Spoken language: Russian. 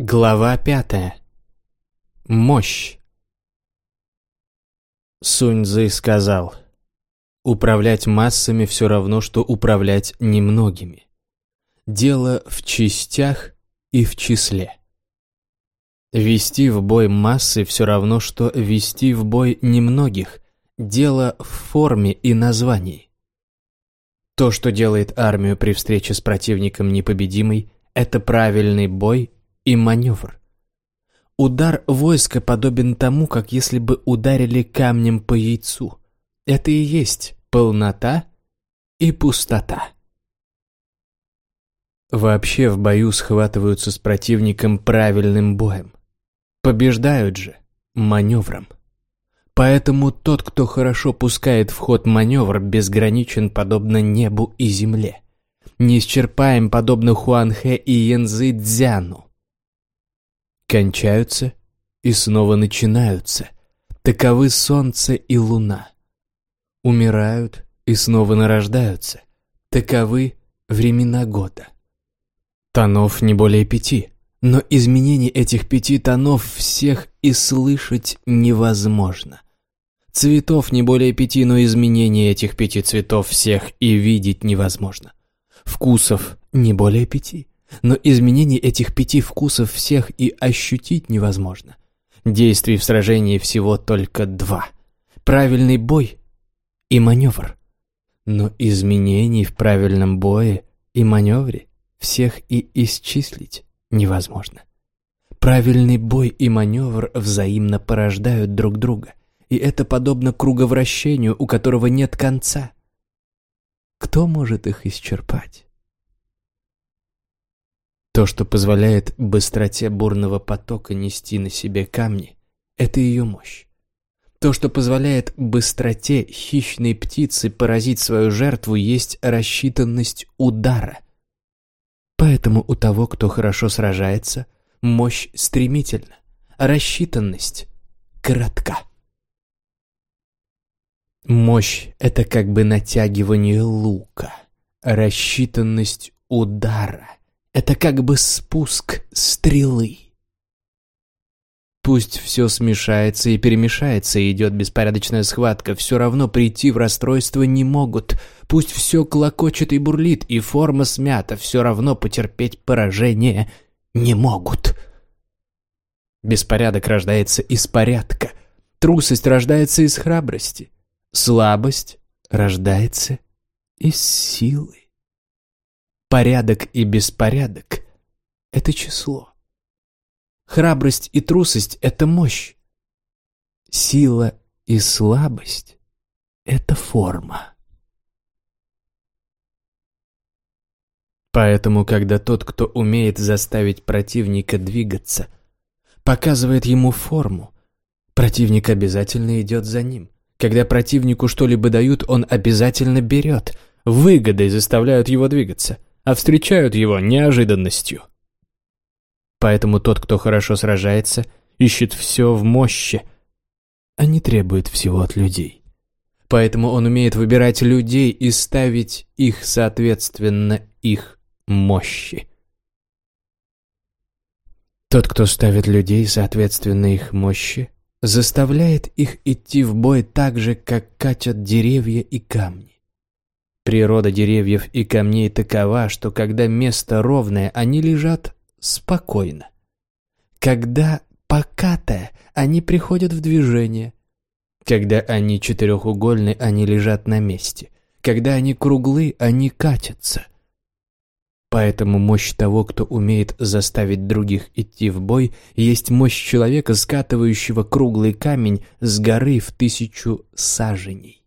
Глава пятая. Мощь. Сунь Цзы сказал, «Управлять массами все равно, что управлять немногими. Дело в частях и в числе. Вести в бой массы все равно, что вести в бой немногих. Дело в форме и названии. То, что делает армию при встрече с противником непобедимой, это правильный бой – и маневр. Удар войска подобен тому, как если бы ударили камнем по яйцу. Это и есть полнота и пустота. Вообще в бою схватываются с противником правильным боем. Побеждают же маневром. Поэтому тот, кто хорошо пускает в ход маневр, безграничен подобно небу и земле. Неисчерпаем подобно Хуанхэ и Янзы Цзяну кончаются и снова начинаются. Таковы солнце и луна. Умирают и снова нарождаются. Таковы времена года. Тонов не более пяти, но изменение этих пяти тонов всех и слышать невозможно. Цветов не более пяти, но изменение этих пяти цветов всех и видеть невозможно. Вкусов не более пяти, но изменение этих пяти вкусов всех и ощутить невозможно. Действий в сражении всего только два. Правильный бой и маневр. Но изменений в правильном бое и маневре всех и исчислить невозможно. Правильный бой и маневр взаимно порождают друг друга, и это подобно круговращению, у которого нет конца. Кто может их исчерпать? То, что позволяет быстроте бурного потока нести на себе камни, это ее мощь. То, что позволяет быстроте хищной птицы поразить свою жертву, есть рассчитанность удара. Поэтому у того, кто хорошо сражается, мощь стремительна, а рассчитанность коротка. Мощь — это как бы натягивание лука, рассчитанность удара это как бы спуск стрелы. Пусть все смешается и перемешается, и идет беспорядочная схватка, все равно прийти в расстройство не могут. Пусть все клокочет и бурлит, и форма смята, все равно потерпеть поражение не могут. Беспорядок рождается из порядка, трусость рождается из храбрости, слабость рождается из силы. Порядок и беспорядок — это число. Храбрость и трусость — это мощь. Сила и слабость — это форма. Поэтому, когда тот, кто умеет заставить противника двигаться, показывает ему форму, противник обязательно идет за ним. Когда противнику что-либо дают, он обязательно берет. Выгодой заставляют его двигаться — а встречают его неожиданностью. Поэтому тот, кто хорошо сражается, ищет все в мощи, а не требует всего от людей. Поэтому он умеет выбирать людей и ставить их соответственно их мощи. Тот, кто ставит людей соответственно их мощи, заставляет их идти в бой так же, как катят деревья и камни. Природа деревьев и камней такова, что когда место ровное, они лежат спокойно. Когда покатое, они приходят в движение. Когда они четырехугольны, они лежат на месте. Когда они круглы, они катятся. Поэтому мощь того, кто умеет заставить других идти в бой, есть мощь человека, скатывающего круглый камень с горы в тысячу саженей.